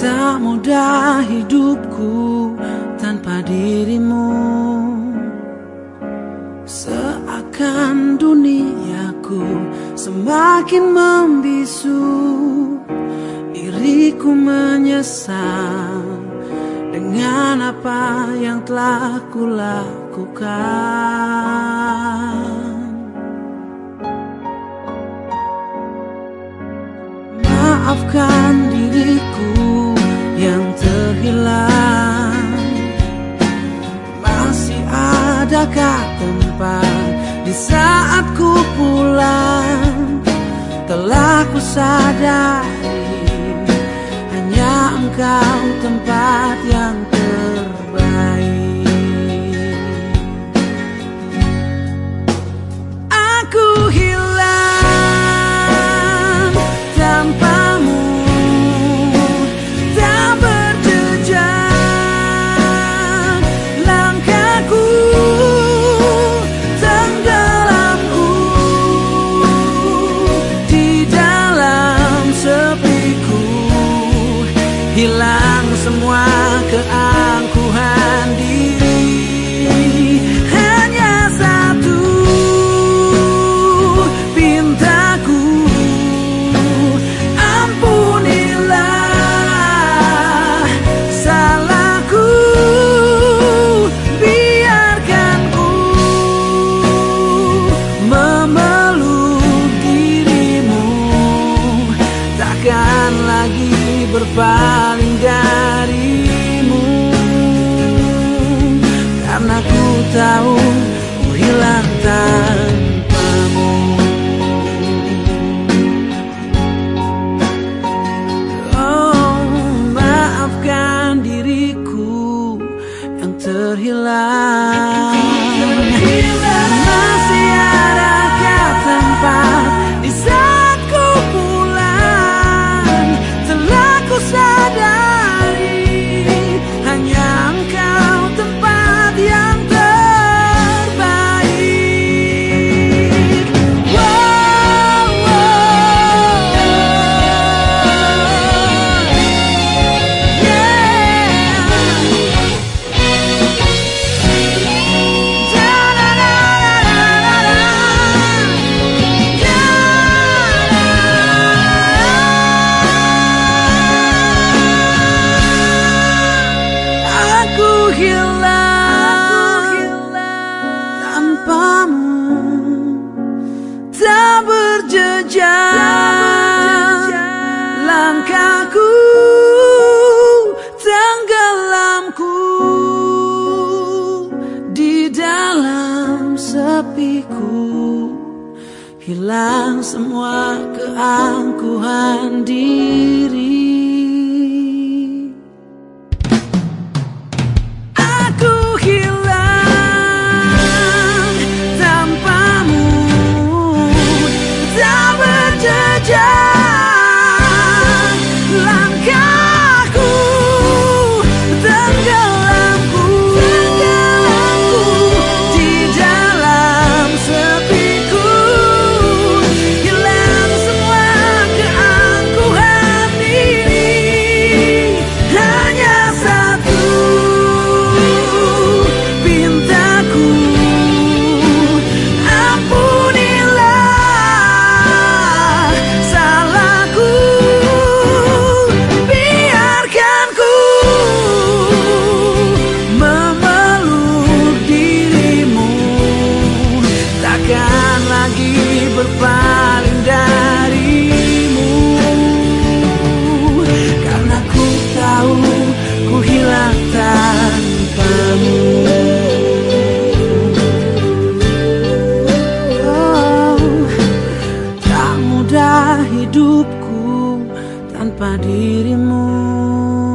Tak mudah hidupku tanpa dirimu. Seakan duniaku semakin membisu. Iriku menyesal dengan apa yang telah kulakukan. Maafkan diriku adakah tempat di saat ku pulang? Telah ku sadari Hanya engkau tempat yang semua keangkuhan diri. Hanya satu pintaku. Ampunilah salahku biarkan ku memeluk dirimu. Takkan lagi berpaling around. Sepiku hilang semua keangkuhan diri amor.